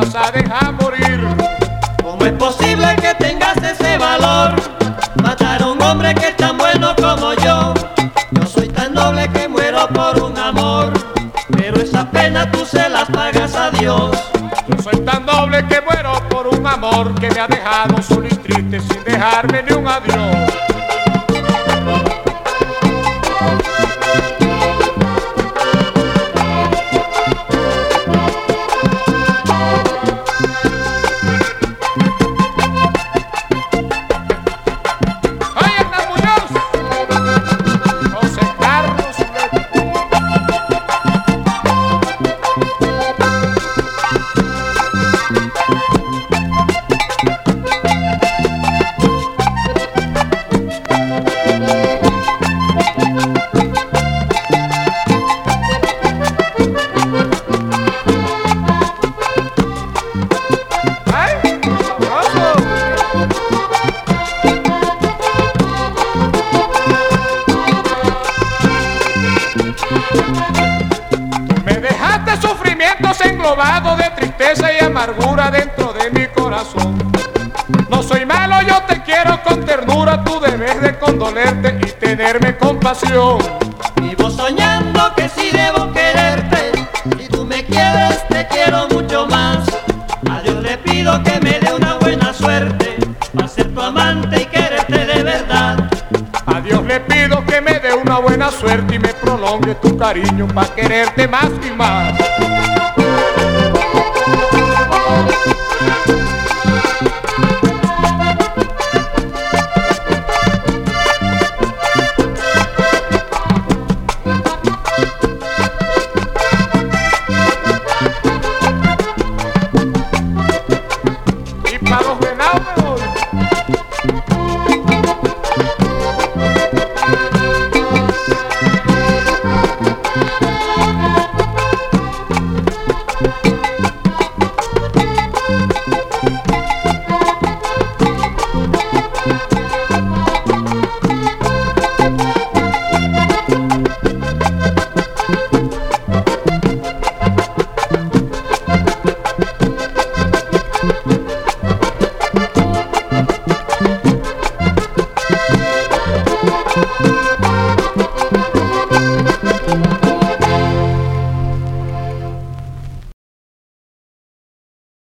vas a dejar morir. ¿Cómo es posible que tengas ese valor? Matar a un hombre que es tan bueno como yo. Yo soy tan noble que muero por un amor. Pero esa pena tú se las pagas a Dios. Yo soy tan noble que muero por un amor que me ha dejado solo y triste sin dejarme ni un adiós. Englobados de tristeza y amargura dentro de mi corazón. No soy malo, yo te quiero con ternura, tú debes de condolerte y tenerme compasión. Vivo soñando que sí debo quererte. Si tú me quieres, te quiero mucho más. A Dios le pido que me dé una buena suerte. Para ser tu amante y quererte de verdad. A Dios le pido que me dé una buena suerte y me prolongue tu cariño para quererte más y más.